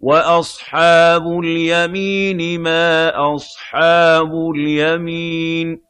وَأَصْحَابُ الْيَمِينِ مَا أَصْحَابُ الْيَمِينِ